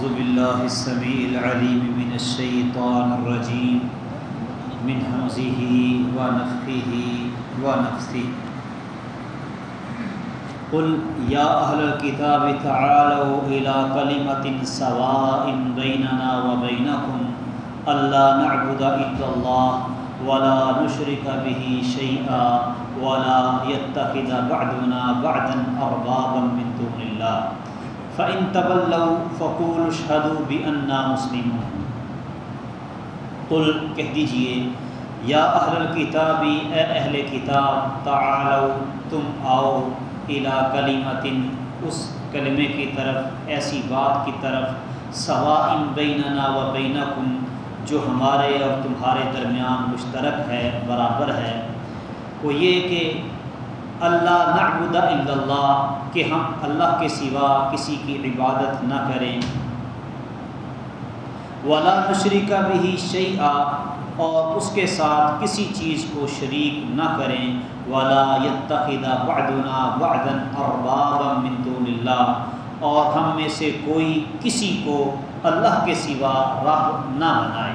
أعوذ بالله السميع العليم من الشيطان الرجيم. من همزه ونفخه ونفثه. قل يا أهل الكتاب تعالوا إلى كلمة سواء بيننا وبينكم. ألا نعبد إلا الله ولا نشرك به شيئا ولا يتخذ بعضنا بعضا أربابا من دون اللہ الله فإن تولوا فقولوا اشهدوا بأننا مسلمون۔ قل کہہ دیجیے، یا اہل الکتاب اے اہل کتاب تعالو تم آؤ الى کلمت اس کلمے کی طرف، ایسی بات کی طرف سواء بیننا و بینکم، جو ہمارے اور تمہارے درمیان مشترک ہے، برابر ہے۔ وہ یہ کہ اللہ نعبد الا اللہ، کہ ہم اللہ کے سوا کسی کی عبادت نہ کریں۔ ولا نشرک بھی شیعہ اور اس کے ساتھ کسی چیز کو شریک نہ کریں۔ ولا يتخذ بعضنا بعضا اربابا من دون اللہ اور ہم میں سے کوئی کسی کو اللہ کے سوا رب نہ بنائے۔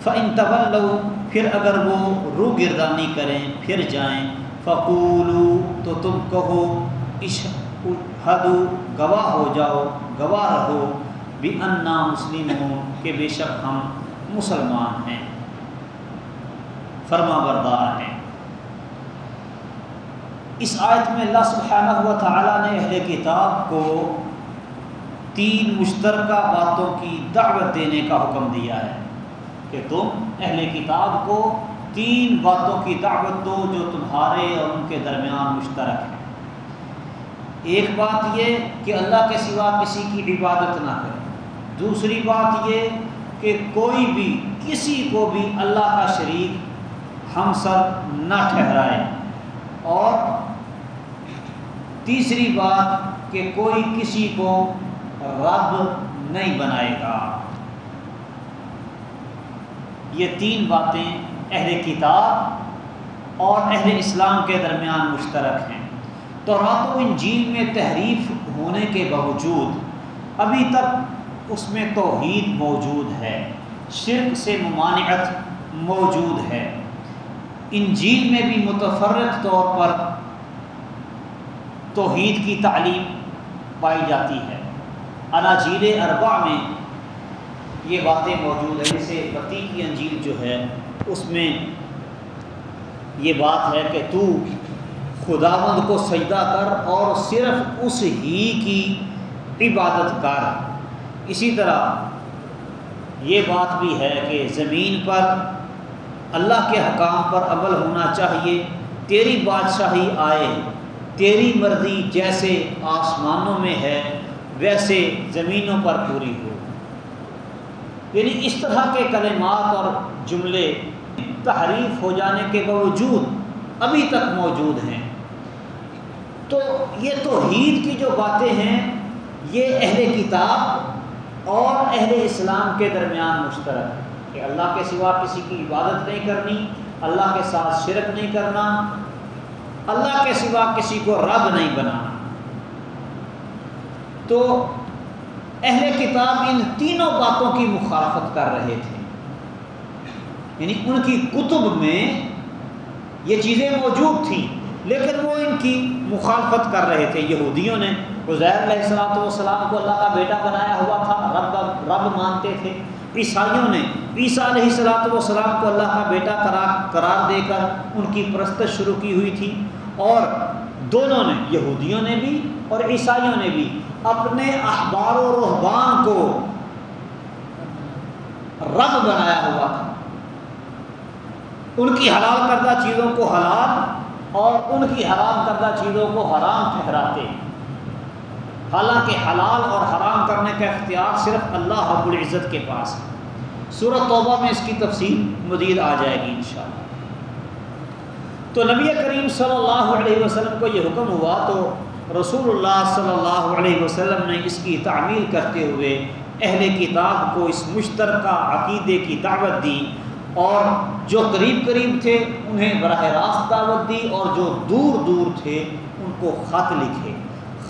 فَإِن تَوَلَّوْا، پھر اگر وہ رو گردانی کریں، پھر جائیں۔ فقولو تو تم کہو، اشہدو گواہ ہو جاؤ، گواہ رہو۔ بھی انا مسلم ہوں کہ بے شک ہم مسلمان ہیں۔ فرما بردار ہیں۔ اس آیت میں اللہ سبحانہ ہوا تعالیٰ نے اہل کتاب کو تین مشترکہ باتوں کی دعوت دینے کا حکم دیا ہے کہ تم اہل کتاب کو تین باتوں کی دعوت دو جو تمہارے اور ان کے درمیان مشترک ہیں۔ ایک بات یہ کہ اللہ کے سوا کسی کی عبادت نہ کرے۔ دوسری بات یہ کہ کوئی بھی، کسی کو بھی اللہ کا شریک ہم سب نہ ٹھہرائے۔ اور تیسری بات کہ کوئی کسی کو رب نہیں بنائے گا۔ یہ تین باتیں اہل کتاب اور اہل اسلام کے درمیان مشترک ہیں۔ تو رات و انجیل میں تحریف ہونے کے باوجود ابھی تک اس میں توحید موجود ہے، شرک سے ممانعت موجود ہے۔ انجیل میں بھی متفرق طور پر توحید کی تعلیم پائی جاتی ہے۔ اناجیل اربع میں یہ باتیں موجود ہیں جیسے بتی کی انجیل جو ہے اس میں یہ بات ہے کہ تو خداوند کو سجدہ کر اور صرف اس ہی کی عبادت کر۔ اسی طرح یہ بات بھی ہے کہ زمین پر اللہ کے حکام پر عمل ہونا چاہیے۔ تیری بادشاہی آئے، تیری مرضی جیسے آسمانوں میں ہے، ویسے زمینوں پر پوری ہو۔ یعنی اس طرح کے کلمات اور جملے تحریف ہو جانے کے باوجود ابھی تک موجود ہیں۔ تو یہ توحید کی جو باتیں ہیں، یہ اہل کتاب اور اہل اسلام کے درمیان مشترک ہے کہ اللہ کے سوا کسی کی عبادت نہیں کرنی، اللہ کے ساتھ شرک نہیں کرنا، اللہ کے سوا کسی کو رب نہیں بنانا۔ تو اہل کتاب ان تینوں باتوں کی مخالفت کر رہے تھے۔ یعنی ان کی کتب میں یہ چیزیں موجود تھیں، لیکن وہ ان کی مخالفت کر رہے تھے۔ یہودیوں نے عزیر علیہ السلاۃ والسلام کو اللہ کا بیٹا بنایا ہوا تھا، رب رب مانتے تھے۔ عیسائیوں نے عیسیٰ علیہ السلاۃ والسلام کو اللہ کا بیٹا قرار قرار دے کر ان کی پرستش شروع کی ہوئی تھی۔ اور دونوں نے، یہودیوں نے بھی اور عیسائیوں نے بھی اپنے اخبار و رحبان کو رب بنایا ہوا تھا۔ ان کی حلال کردہ چیزوں کو حلال اور ان کی حرام کردہ چیزوں کو حرام ٹھہراتے۔ حالانکہ حلال اور حرام کرنے کا اختیار صرف اللہ رب العزت کے پاس ہے۔ صورت توبہ میں اس کی تفصیل مزید آ جائے گی انشاءاللہ۔ تو نبی کریم صلی اللہ علیہ وسلم کو یہ حکم ہوا تو رسول اللہ صلی اللہ علیہ وسلم نے اس کی تعمیل کرتے ہوئے اہل کتاب کو اس مشترکہ عقیدے کی دعوت دی۔ اور جو قریب قریب تھے انہیں براہ راست دعوت دی اور جو دور دور تھے ان کو خط لکھے۔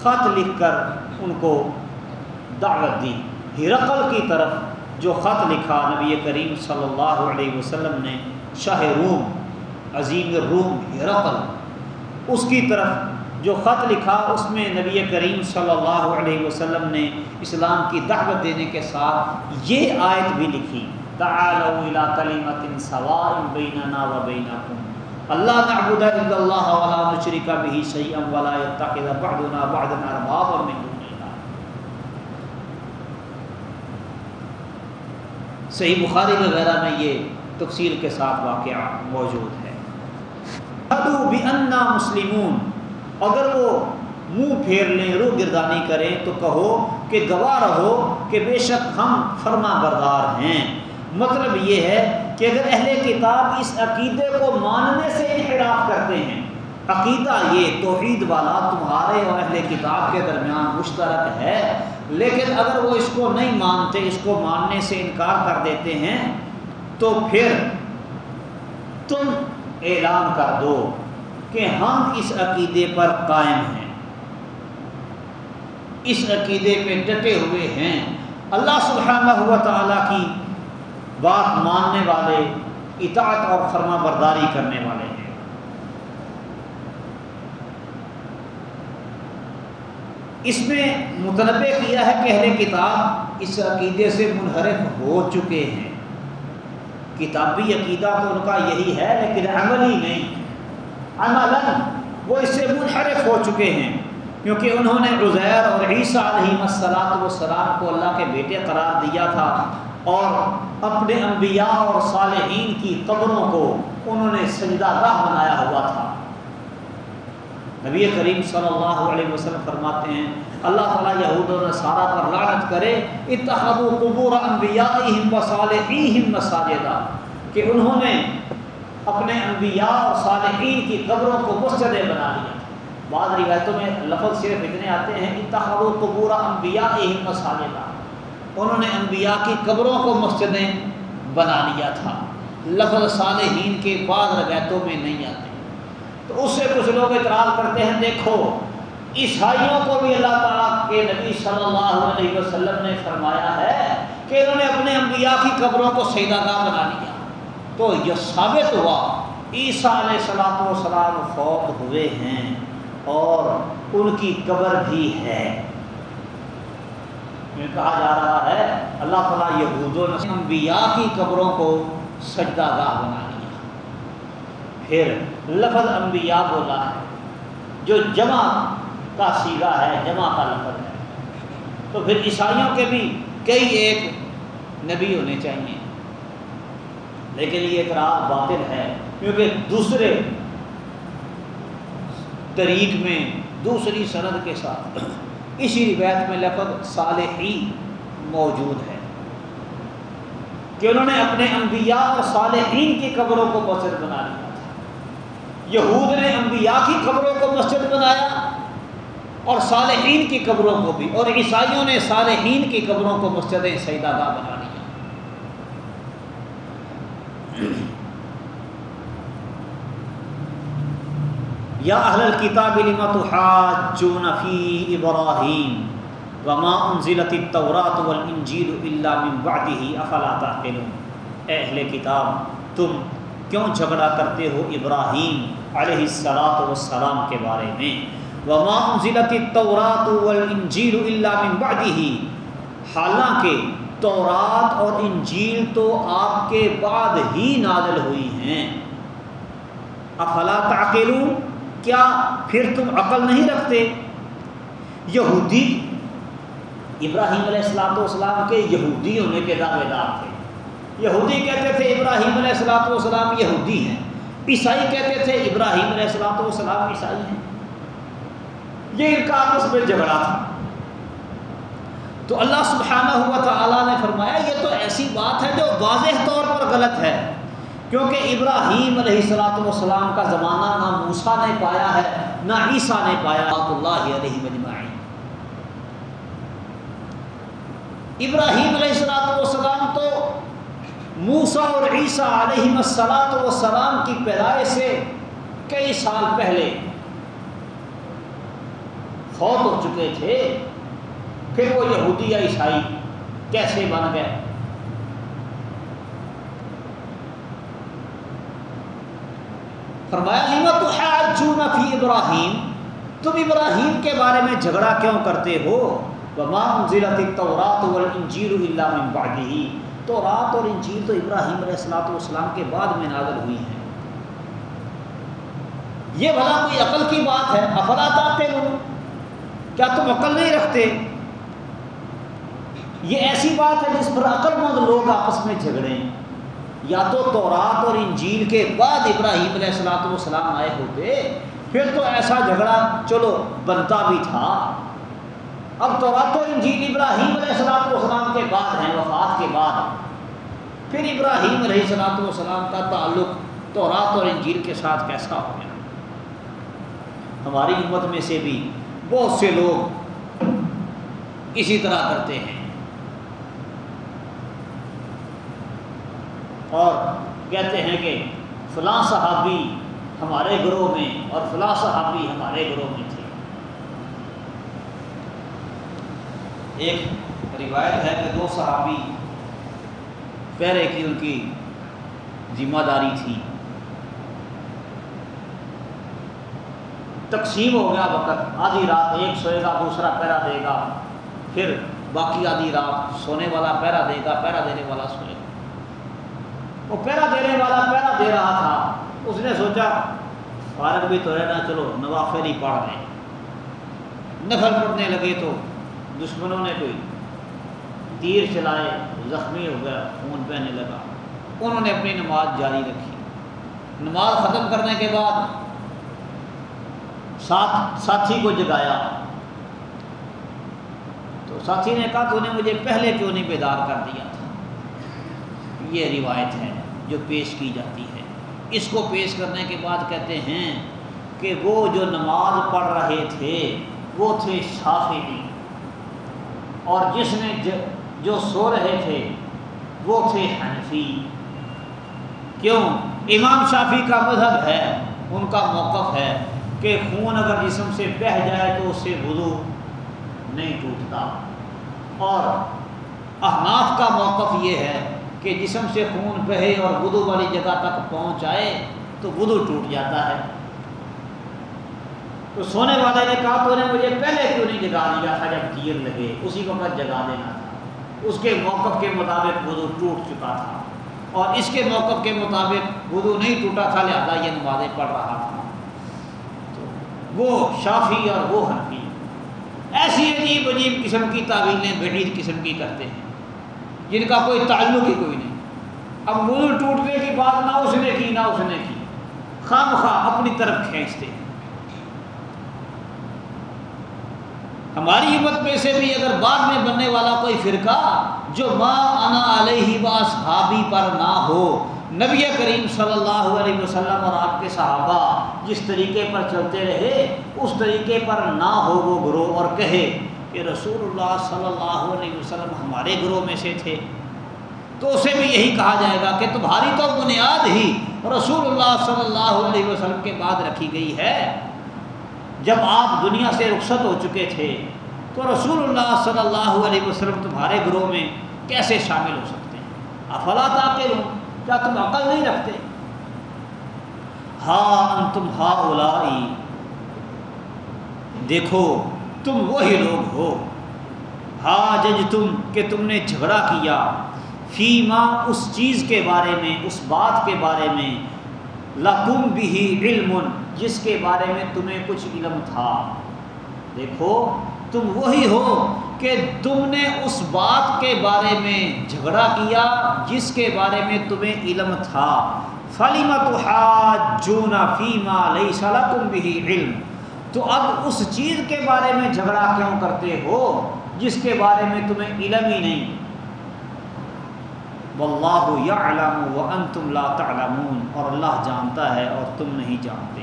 خط لکھ کر ان کو دعوت دی۔ ہرقل کی طرف جو خط لکھا نبی کریم صلی اللہ علیہ وسلم نے شاہ روم، عظیم روم ہرقل، اس کی طرف جو خط لکھا، اس میں نبی کریم صلی اللہ علیہ وسلم نے اسلام کی دعوت دینے کے ساتھ یہ آیت بھی لکھی۔ تعالوا الى كلمه سواء بيننا وبينكم. اللہ نعبد الا اللہ ولا نشرك به شيئا ولا يتخذ بعضنا بعضا اربابا من دون الله. صحیح بخاری وغیرہ میں یہ تفصیل کے ساتھ واقعہ موجود ہے۔ ادو بنا مسلمون۔ اگر وہ منہ پھیر لیں رو گردانی کریں، تو کہو کہ گواہ رہو کہ بے شک ہم فرما بردار ہیں۔ مطلب یہ ہے کہ اگر اہل کتاب اس عقیدے کو ماننے سے انحراف کرتے ہیں، عقیدہ یہ توحید والا تمہارے اور اہل کتاب کے درمیان مشترک ہے، لیکن اگر وہ اس کو نہیں مانتے، اس کو ماننے سے انکار کر دیتے ہیں، تو پھر تم اعلان کر دو کہ ہم اس عقیدے پر قائم ہیں۔ اس عقیدے پہ ڈٹے ہوئے ہیں۔ اللہ سبحانہ ہوا تعالیٰ کی بات ماننے والے، اطاعت اور فرما برداری کرنے والے ہیں۔ اس میں متنوع کیا ہے کہ اہل کتاب اس عقیدے سے منحرف ہو چکے ہیں۔ کتابی عقیدہ تو ان کا یہی ہے، لیکن عملی نہیں۔ عملاً وہ اس سے منحرف ہو چکے ہیں، کیونکہ انہوں نے عزیر اور عیسیٰ علیہ السلام و کو اللہ کے بیٹے قرار دیا تھا۔ اور اپنے انبیاء اور صالحین کی قبروں کو انہوں نے سجدہ گاہ بنایا ہوا تھا۔ نبی کریم صلی اللہ علیہ وسلم فرماتے ہیں، اللہ تعالیٰ یہود و نصارہ پر لعنت کرے اتحاد و قبور انبیائہم و صالحیہم مساجدہ کہ انہوں نے اپنے انبیاء اور صالحین کی قبروں کو مسجدیں بنا لیا بعض روایتوں میں لفظ صرف اتنے آتے ہیں اتحاد و قبور انبیائہم مساجدہ انہوں نے انبیاء کی قبروں کو مسجدیں بنا لیا تھا۔ لفظ صالحین کے بعد روایتوں میں نہیں آتے۔ تو اس سے کچھ لوگ اعتراض کرتے ہیں، دیکھو، عیسائیوں کو بھی اللہ تعالیٰ کے نبی صلی اللہ علیہ وسلم نے فرمایا ہے کہ انہوں نے اپنے انبیاء کی قبروں کو سیدہ گاہ بنا لیا۔ تو یہ ثابت ہوا، عیسیٰ علیہ السلام و سلام فوت ہوئے ہیں اور ان کی قبر بھی ہے۔ میں کہا جا رہا ہے، اللہ تعالیٰ یہود و انبیاء کی قبروں کو سجدہ گاہ بنا لیا۔ پھر لفظ انبیاء بولا ہے، جو جمع کا سیگا ہے، جمع کا لفظ ہے۔ تو پھر عیسائیوں کے بھی کئی ایک نبی ہونے چاہیے۔ لیکن یہ اعتراض باطل ہے، کیونکہ دوسرے طریق میں، دوسری سند کے ساتھ اسی روایت میں لفظ صالحی موجود ہے کہ انہوں نے اپنے انبیاء اور صالحین کی قبروں کو مسجد بنا لیا تھا۔ یہود نے انبیاء کی قبروں کو مسجد بنایا اور صالحین کی قبروں کو بھی، اور عیسائیوں نے صالحین کی قبروں کو مسجد سیدہ بنا لیا۔ یا اہل الکتاب لما تحاجون فی ابراہیم وما انزلت التوراۃ والانجیل الا من بعده افلا تعقلون۔ اے اہل کتاب، تم کیوں جھگڑا کرتے ہو ابراہیم علیہ الصلات والسلام کے بارے میں؟ وما انزلت التوراۃ والانجیل الا من بعده۔ حالانکہ تورات اور انجیل تو آپ کے بعد ہی نازل ہوئی ہیں۔ افلا تعقلون؟ کیا پھر تم عقل نہیں رکھتے؟ یہودی ابراہیم علیہ السلام والسلام کے یہودی ہونے کے دعوے دار تھے۔ یہودی کہتے تھے ابراہیم علیہ السلام والسلام یہودی ہیں۔ عیسائی کہتے تھے ابراہیم علیہ السلام والسلام عیسائی ہیں۔ یہ ان کا آپس میں جھگڑا تھا۔ تو اللہ سبحانہ ہوا تعالیٰ نے فرمایا، یہ تو ایسی بات ہے جو واضح طور پر غلط ہے۔ کیونکہ ابراہیم علیہ السلاۃ والسلام کا زمانہ نہ موسا نے پایا ہے، نہ عیسیٰ نے پایا اللہ علیہ مجمعین ابراہیم علیہ السلاۃ والسلام تو موسا اور عیسیٰ علیہ السلاۃ والسلام کی پیدائش سے کئی سال پہلے فوت ہو چکے تھے۔ پھر وہ یہودی یا عیسائی کیسے بن گئے؟ فرمایا فی ابراہیم تم ابراہیم کے بارے میں جھگڑا کیوں کرتے ہو؟ ضلع تورات والانجیل الا من بعده۔ تو رات اور انجیل تو ابراہیم علیہ السلاۃ والسلام کے بعد میں نازل ہوئی ہیں۔ یہ بھلا کوئی عقل کی بات ہے؟ افلا تعقلون؟ کیا تم عقل نہیں رکھتے؟ یہ ایسی بات ہے جس پر عقل مند لوگ آپس میں جھگڑیں۔ یا تو تورات اور انجیل کے بعد ابراہیم علیہ السلاۃ والسلام آئے ہوتے، پھر تو ایسا جھگڑا، چلو، بنتا بھی تھا۔ اب تورات و انجیل ابراہیم علیہ السلاۃ والسلام کے بعد ہیں، وفات کے بعد۔ پھر ابراہیم علیہ السلاۃ والسلام کا تعلق تورات اور انجیل کے ساتھ کیسا ہو گیا؟ ہماری امت میں سے بھی بہت سے لوگ اسی طرح کرتے ہیں۔ اور کہتے ہیں کہ فلاں صحابی ہمارے گروہ میں اور فلاں صحابی ہمارے گروہ میں تھے۔ ایک روایت ہے کہ دو صحابی پہرے کی ان کی ذمہ داری تھی۔ تقسیم ہو گیا وقت، آدھی رات ایک سوئے گا، دوسرا پہرا دے گا، پھر باقی آدھی رات سونے والا پہرا دے گا پہرا دینے والا سوئے گا۔ وہ پہرا دینے والا پہرا دے رہا تھا۔ اس نے سوچا، فارغ بھی تو رہنا، چلو، نوافل ہی پڑھ لیں۔ نفل پڑھنے لگے تو دشمنوں نے کوئی تیر چلائے، زخمی ہو گیا، خون پہنے لگا۔ انہوں نے اپنی نماز جاری رکھی۔ نماز ختم کرنے کے بعد ساتھ ساتھی کو جگایا۔ تو ساتھی نے کہا، تو نے مجھے پہلے کیوں نہیں بیدار کر دیا تھا؟ یہ روایت ہے۔ جو پیش کی جاتی ہے۔ اس کو پیش کرنے کے بعد کہتے ہیں کہ وہ جو نماز پڑھ رہے تھے، وہ تھے شافی اور جس نے جو سو رہے تھے، وہ تھے حنفی۔ کیوں؟ امام شافی کا مذہب ہے، ان کا موقف ہے کہ خون اگر جسم سے بہہ جائے تو اس سے وضو نہیں ٹوٹتا۔ اور احناف کا موقف یہ ہے کہ جسم سے خون بہے اور وضو والی جگہ تک پہنچ آئے تو وضو ٹوٹ جاتا ہے۔ تو سونے والے نے کہا، تو نے مجھے پہلے کیوں نہیں جگا دیا تھا جب تیر لگے؟ اسی کو میں جگا دینا تھا۔ اس کے موقف کے مطابق وضو ٹوٹ چکا تھا۔ اور اس کے موقف کے مطابق وضو نہیں ٹوٹا تھا، لہٰذا یہ نمازیں پڑھ رہا تھا۔ تو وہ شافی اور وہ حنفی۔ ایسی عجیب عجیب قسم کی تعویلیں بعید قسم کی کرتے ہیں۔ جن کا کوئی تعلق ہی کوئی نہیں۔ اب مل ٹوٹنے کی بات نہ اس نے کی، نہ اس نے کی۔ خام خواہ اپنی طرف کھینچتے ہیں۔ ہماری ہمت میں سے بھی اگر بعد میں بننے والا کوئی فرقہ جو ماں انا علیہ و صحابی پر نہ ہو، نبی کریم صلی اللہ علیہ وسلم اور آپ کے صحابہ جس طریقے پر چلتے رہے، اس طریقے پر نہ ہو وہ گروہ اور کہے۔ کہ رسول اللہ صلی اللہ علیہ وسلم ہمارے گروہ میں سے تھے۔ تو اسے بھی یہی کہا جائے گا کہ تمہاری تو بنیاد ہی رسول اللہ صلی اللہ علیہ وسلم کے بعد رکھی گئی ہے۔ جب آپ دنیا سے رخصت ہو چکے تھے، تو رسول اللہ صلی اللہ علیہ وسلم تمہارے گروہ میں کیسے شامل ہو سکتے ہیں؟ افلا تاکہ کیا تم عقل نہیں رکھتے؟ ہاں تم ہا اولائی دیکھو تم وہی لوگ ہو۔ ہا جج تم کہ تم نے جھگڑا کیا۔ فی ماں اس چیز کے بارے میں، اس بات کے بارے میں۔ لکم بھی علم، جس کے بارے میں تمہیں کچھ علم تھا۔ دیکھو، تم وہی ہو کہ تم نے اس بات کے بارے میں جھگڑا کیا، جس کے بارے میں تمہیں علم تھا۔ فلیمت جونا فیما لئی سلا تم بھی علم۔ تو اب اس چیز کے بارے میں جھگڑا کیوں کرتے ہو جس کے بارے میں تمہیں علم ہی نہیں؟ واللہ یعلم وانتم لا تعلمون، اور اللہ جانتا ہے اور تم نہیں جانتے۔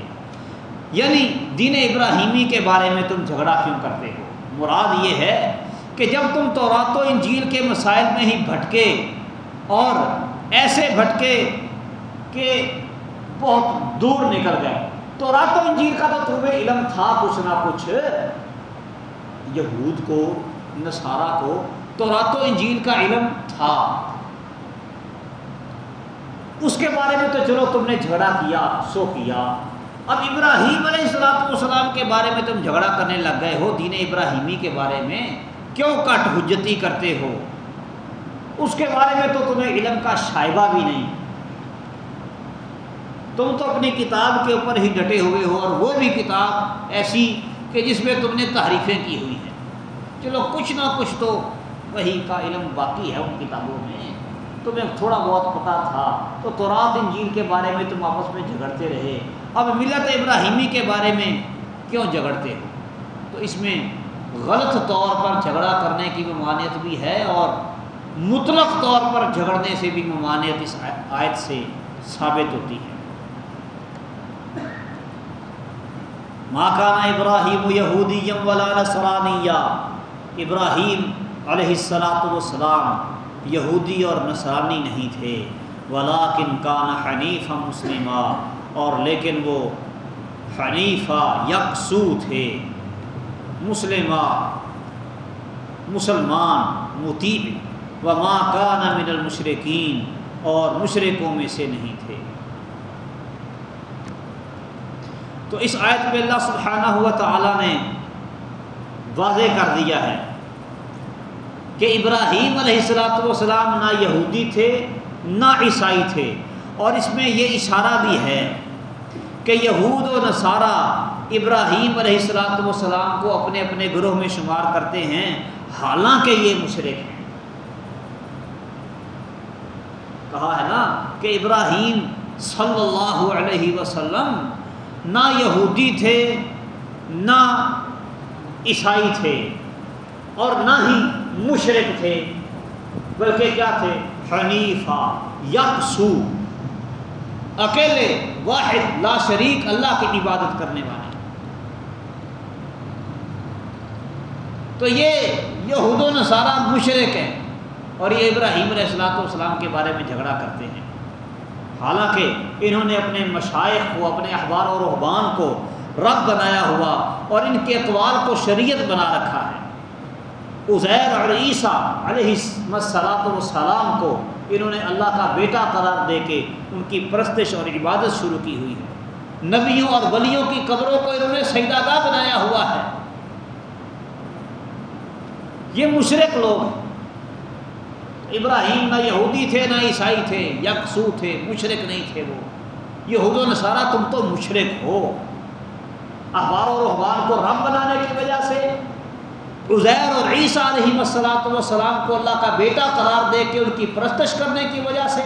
یعنی دین ابراہیمی کے بارے میں تم جھگڑا کیوں کرتے ہو؟ مراد یہ ہے کہ جب تم تورات و انجیل کے مسائل میں ہی بھٹکے، اور ایسے بھٹکے کہ بہت دور نکل گئے۔ تو رات و انجیل کا تو تمہیں علم تھا، کچھ نہ کچھ۔ یہود کو، نصارہ کو تو رات و انجیل کا علم تھا۔ اس کے بارے میں تو چلو تم نے جھگڑا کیا، سو کیا۔ اب ابراہیم علیہ السلام والسلام کے بارے میں تم جھگڑا کرنے لگ گئے ہو، دین ابراہیمی کے بارے میں۔ کیوں کٹ حجتی کرتے ہو؟ اس کے بارے میں تو تمہیں علم کا شائبہ بھی نہیں۔ تم تو اپنی کتاب کے اوپر ہی ڈٹے ہوئے ہو اور وہ بھی کتاب ایسی کہ جس میں تم نے تحریفیں کی ہوئی ہیں۔ چلو کچھ نہ کچھ تو وہی کا علم باقی ہے ان کتابوں میں۔ تمہیں تھوڑا بہت پتہ تھا تو تورات انجیل کے بارے میں تم آپس میں جھگڑتے رہے۔ اب ملت ابراہیمی کے بارے میں کیوں جھگڑتے ہو؟ تو اس میں غلط طور پر جھگڑا کرنے کی ممانعت بھی ہے اور مطلق طور پر جھگڑنے سے بھی ممانعت اس آیت سے ثابت ہوتی ہے۔ ماکانہ ابراہیم یہودیم ولا نصرانیہ ابراہیم علیہ السلاۃ والسلام یہودی اور نصرانی نہیں تھے ولاکن کان حنیف مسلمہ اور لیکن وہ حنیفہ یکسو تھے۔ مسلمہ مسلمان متیب و ماں کا من المشرقین اور مشرقوں میں سے نہیں تھے۔ تو اس آیت پہ اللہ سبحانہ ہوا تعالیٰ نے واضح کر دیا ہے کہ ابراہیم علیہ السلاۃ والسلام نہ یہودی تھے، نہ عیسائی تھے۔ اور اس میں یہ اشارہ بھی ہے کہ یہود و نصارہ ابراہیم علیہ السلاۃ والسلام کو اپنے اپنے گروہ میں شمار کرتے ہیں، حالانکہ یہ مشرق ہیں۔ کہا ہے نا کہ ابراہیم صلی اللہ علیہ وسلم نہ یہودی تھے، نہ عیسائی تھے اور نہ ہی مشرق تھے، بلکہ کیا تھے؟ حنیفہ، یکسو، اکیلے، واحد، لا شریک، اللہ کی عبادت کرنے والے۔ تو یہ یہود و نصارہ مشرق ہیں اور یہ ابراہیم علیہ السلاۃ والسلام کے بارے میں جھگڑا کرتے ہیں۔ حالانکہ انہوں نے اپنے مشائق کو، اپنے اخبار و رحبان کو رب بنایا ہوا اور ان کے اقوال کو شریعت بنا رکھا ہے۔ عزیر اور عیسیٰ علیہ مسلاۃ والسلام کو انہوں نے اللہ کا بیٹا قرار دے کے ان کی پرستش اور عبادت شروع کی ہوئی ہے۔ نبیوں اور ولیوں کی قبروں کو انہوں نے سیداگاہ بنایا ہوا ہے۔ یہ مشرق لوگ ہیں۔ ابراہیم نہ یہودی تھے نہ عیسائی تھے، یکسو تھے مشرق نہیں تھے وہ۔ یہود و نصارہ تم تو مشرق ہو۔ اخبار و رحبان کو رب بنانے کی وجہ سے عزیر اور عیسیٰ علیہ مسلاۃ وسلام کو اللہ کا بیٹا قرار دے کے ان کی پرستش کرنے کی وجہ سے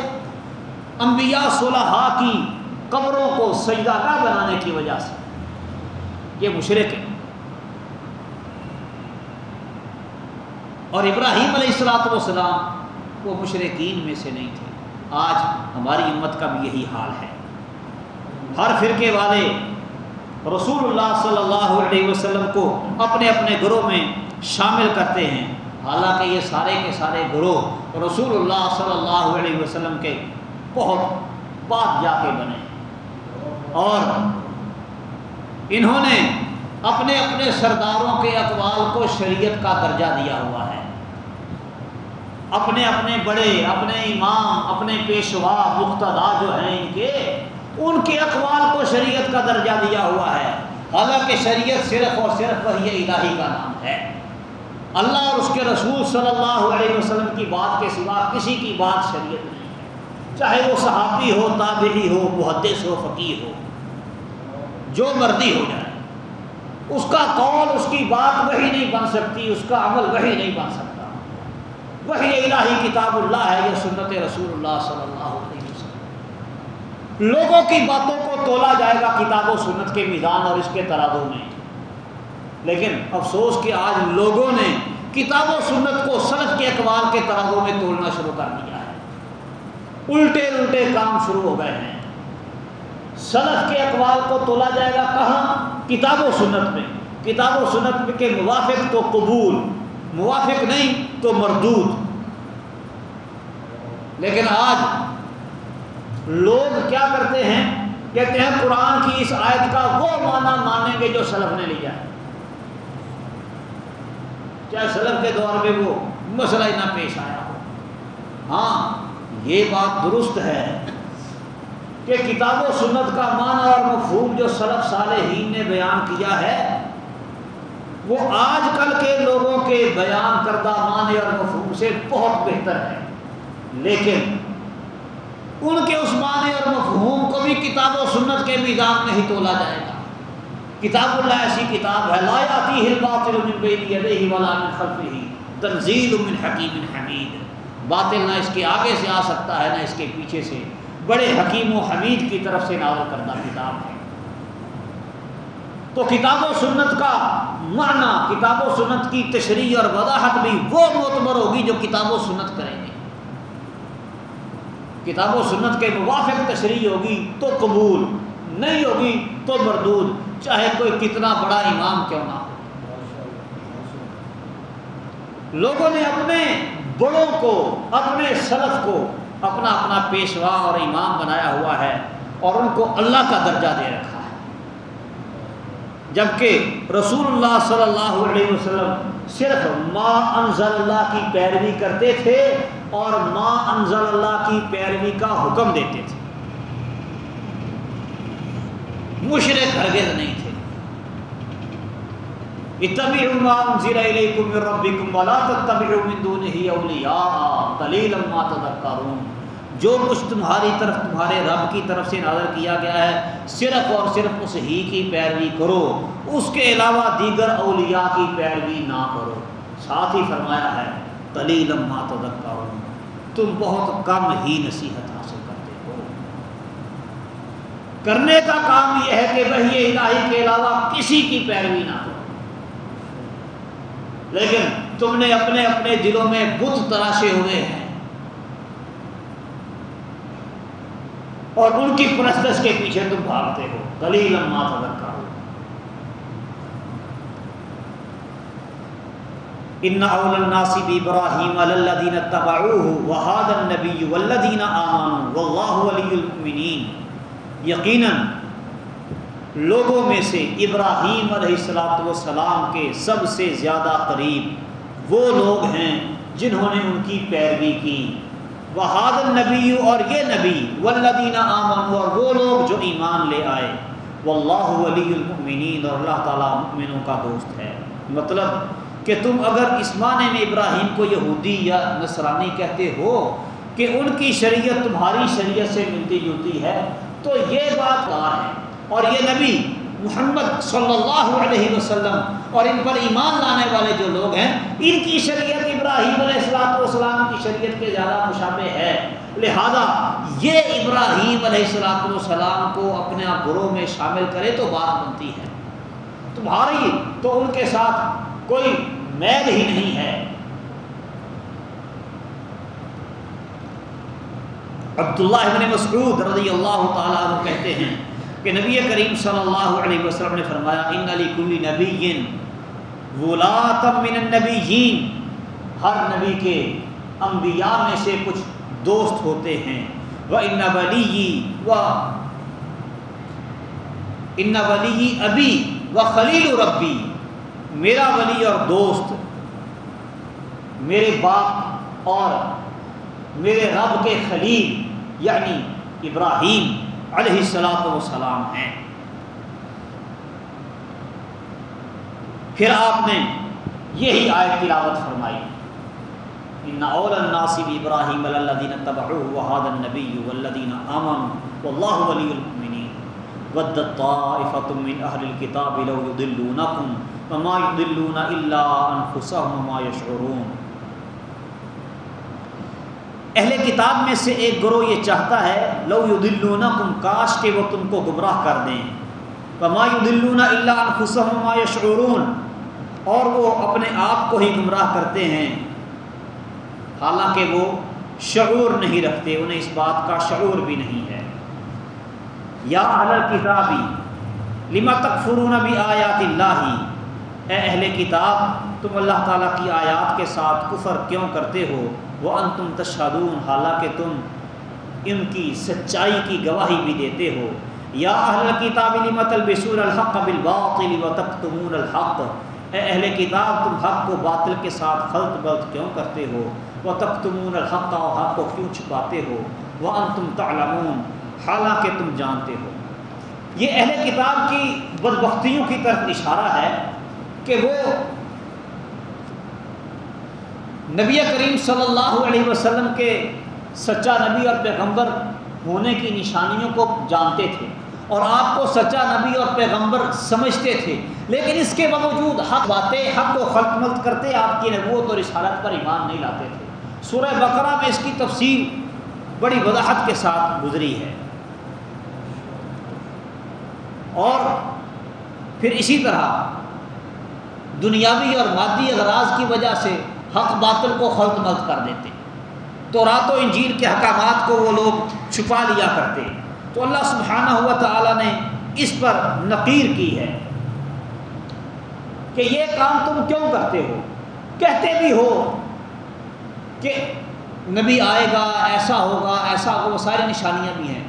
انبیاء صلحاء کی قبروں کو سجدہ کا بنانے کی وجہ سے۔ یہ مشرق ہے اور ابراہیم علیہ السلاۃ والسلام وہ مشرقین میں سے نہیں تھے۔ آج ہماری امت کا بھی یہی حال ہے۔ ہر فرقے والے رسول اللہ صلی اللہ علیہ وسلم کو اپنے اپنے گروہ میں شامل کرتے ہیں۔ حالانکہ یہ سارے کے سارے گروہ رسول اللہ صلی اللہ علیہ وسلم کے بہت بعد جا کے بنے۔ اور انہوں نے اپنے اپنے سرداروں کے اقوال کو شریعت کا درجہ دیا ہوا ہے۔ اپنے اپنے بڑے، اپنے امام، اپنے پیشوا، مقتدا جو ہیں ان کے ان کے اقوال کو شریعت کا درجہ دیا ہوا ہے۔ حالانکہ شریعت صرف اور صرف وہی الہی کا نام ہے۔ اللہ اور اس کے رسول صلی اللہ علیہ وسلم کی بات کے سوا کسی کی بات شریعت نہیں ہے۔ چاہے وہ صحافی ہو، تابعی ہو، محدث ہو فقیر ہو، جو مرضی ہو جائے۔ اس کا قول، اس کی بات وہی نہیں بن سکتی، اس کا عمل وہی نہیں بن سکتا۔ وہی الہی کتاب اللہ ہے، یہ سنت رسول اللہ صلی اللہ علیہ وسلم۔ لوگوں کی باتوں کو تولا جائے گا کتاب و سنت کے میزان اور اس کے ترادوں میں۔ لیکن افسوس کہ آج لوگوں نے کتاب و سنت کو سلف کے اقوال کے ترادوں میں تولنا شروع کر دیا ہے۔ الٹے الٹے کام شروع ہو گئے ہیں۔ سلف کے اقوال کو تولا جائے گا کہاں؟ کتاب و سنت میں۔ کتاب و سنت کے موافق تو قبول۔ موافق نہیں تو مردود۔ لیکن آج لوگ کیا کرتے ہیں؟ کہتے ہیں قرآن کی اس آیت کا وہ معنی مانیں گے جو سلف نے لیا ہے۔ چاہے سلف کے دور میں وہ مسئلہ ہی نہ پیش آیا ہو۔ ہاں یہ بات درست ہے کہ کتاب و سنت کا معنی اور مفہوم جو سلف صالحین نے بیان کیا ہے وہ آج کل کے لوگوں کے بیان کردہ معنی اور مفہوم سے بہت بہتر ہے۔ لیکن ان کے اس معنی اور مفہوم کو بھی کتاب و سنت کے میدان میں ہی تولا جائے گا۔ کتاب اللہ ایسی کتاب ہے، لا آتی ہل باطل من بین یدیہ ولا من خلفہ، تنزیل من حکیم حمید۔ باطل نہ اس کے آگے سے آ سکتا ہے، نہ اس کے پیچھے سے۔ بڑے حکیم و حمید کی طرف سے نازل کردہ کتاب ہے۔ تو کتاب و سنت کا معنی کتاب و سنت کی تشریح اور وضاحت بھی وہ معتبر ہوگی جو کتاب و سنت کریں گے۔ کتاب و سنت کے موافق تشریح ہوگی تو قبول، نہیں ہوگی تو مردود، چاہے کوئی کتنا بڑا امام کیوں نہ ہو۔ لوگوں نے اپنے بڑوں کو، اپنے سلف کو اپنا اپنا پیشوا اور امام بنایا ہوا ہے اور ان کو اللہ کا درجہ دے رکھا۔ ہے جبکہ رسول اللہ صلی اللہ علیہ وسلم صرف ما انزل اللہ کی پیروی کرتے تھے اور ما انزل اللہ کی پیروی کا حکم دیتے تھے۔ مشرق ہرگز نہیں تھے۔ اتبعوا ما انزل الیکم من ربکم ولا تتبعوا من دونه اولیاء، قلیلا ما تذکرون۔ جو کچھ تمہاری طرف تمہارے رب کی طرف سے نازل کیا گیا ہے، صرف اور صرف اس ہی کی پیروی کرو۔ اس کے علاوہ دیگر اولیاء کی پیروی نہ کرو۔ ساتھ ہی فرمایا ہے، قلیلا ما تذکرون۔ تم بہت کم ہی نصیحت حاصل کرتے ہو۔ کرنے کا کام یہ ہے کہ وہی الہی کے علاوہ کسی کی پیروی نہ کرو۔ لیکن تم نے اپنے اپنے دلوں میں بت تراشے ہوئے ہیں۔ اور ان کی پرستش کے پیچھے تم بھاگتے ہو۔ دلیل مات رکھا ہو ان اول الناس ابراہیم الذین تبعوه وهذا النبي والذین آمنوا والله ولی المؤمنین۔ یقینا لوگوں میں سے ابراہیم علیہ السلاۃ والسلام کے سب سے زیادہ قریب وہ لوگ ہیں جنہوں نے ان کی پیروی کی۔ وہ حاضر نبی اور یہ نبی والذین آمن اور وہ لوگ جو ایمان لے آئے۔ وہ اللہ ولی المؤمنین اور اللہ تعالیٰ مؤمنوں کا دوست ہے۔ مطلب کہ تم اگر اس معنی میں ابراہیم کو یہودی یا نصرانی کہتے ہو کہ ان کی شریعت تمہاری شریعت سے ملتی جلتی ہے، تو یہ بات کار ہے۔ اور یہ نبی محمد صلی اللہ علیہ وسلم اور ان پر ایمان لانے والے جو لوگ ہیں، ان کی شریعت ابراہیم علیہ السلاۃ والسلام کی شریعت کے زیادہ مشابہ ہے۔ لہذا یہ ابراہیم علیہ السلاۃ والسلام کو اپنے گروہ میں شامل کرے تو بات بنتی ہے۔ تمہاری تو ان کے ساتھ کوئی میل ہی نہیں ہے۔ عبداللہ ابن مسعود رضی اللہ تعالیٰ عنہ کہتے ہیں کہ نبی کریم صلی اللہ علیہ وسلم نے فرمایا، ان علی کلی نبی ولاتم من النبیین. ہر نبی کے انبیاء میں سے کچھ دوست ہوتے ہیں۔ وہ ان ولی و ان ولی ابی و خلیل ربی. میرا ولی اور دوست، میرے باپ اور میرے رب کے خلیل یعنی ابراہیم۔ علیہ السلاۃ وسلام ہیں۔ پھر آپ نے یہی آیت تلاوت فرمائی۔ ان اول الناس ابراہیم الذین تبعوه وهذا النبي والذین آمنوا والله ولی المؤمنین۔ ود طائفة من اهل الكتاب لو يضلونكم وما يضلون الا انفسهم وما يشعرون اہل کتاب میں سے ایک گروہ یہ چاہتا ہے، لو یدلون کم کاش کہ وہ تم کو گمراہ کر دیں۔ کما یدلون اللہ انفسهم ما یشعرون۔ اور وہ اپنے آپ کو ہی گمراہ کرتے ہیں۔ حالانکہ وہ شعور نہیں رکھتے، انہیں اس بات کا شعور بھی نہیں ہے۔ یا اہل کتابی لما تکفرون بھی آیات اللہ؟ اے اہل کتاب، تم اللہ تعالیٰ کی آیات کے ساتھ کفر کیوں کرتے ہو؟ وہ ان تم تشادون حالانکہ تم ان کی سچائی کی گواہی بھی دیتے ہو۔ یا اہل کتاب لما تلبسون الحق بالباطل و تکتمون الحق؟ اے اہل کتاب، تم حق کو باطل کے ساتھ خلط بلط کیوں کرتے ہو؟ وہ تب تمون الحق و حق کو کیوں چھپاتے ہو؟ وہ ان تم تعلمون، حالانکہ تم جانتے ہو۔ یہ اہل کتاب کی بدبختیوں کی طرف اشارہ ہے۔ کہ وہ نبی کریم صلی اللہ علیہ وسلم کے سچا نبی اور پیغمبر ہونے کی نشانیوں کو جانتے تھے اور آپ کو سچا نبی اور پیغمبر سمجھتے تھے، لیکن اس کے باوجود حق باتیں، حق کو خلط ملت کرتے آپ کی نبوت اور رسالت پر ایمان نہیں لاتے تھے۔ سورہ بقرہ میں اس کی تفصیل بڑی وضاحت کے ساتھ گزری ہے۔ اور پھر اسی طرح دنیاوی اور مادی اغراض کی وجہ سے حق باطل کو خلط ملت کر دیتے تو رات و انجیل کے حکامات کو وہ لوگ چھپا لیا کرتے تو اللہ سبحانہ ہوا تعالیٰ نے اس پر نقیر کی ہے کہ یہ کام تم کیوں کرتے ہو؟ کہتے بھی ہو کہ نبی آئے گا، ایسا ہوگا ایسا ہوگا، وہ ساری نشانیاں بھی ہیں۔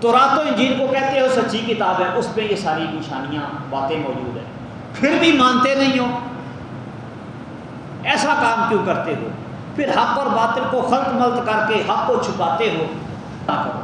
تو رات و انجیل کو کہتے ہو، سچی کتاب ہے، اس پہ یہ ساری نشانیاں، باتیں موجود ہیں۔ پھر بھی مانتے نہیں ہو۔ ایسا کام کیوں کرتے ہو؟ پھر حق اور باطل کو خلط ملت کر کے حق کو چھپاتے ہو۔ نہ کرو۔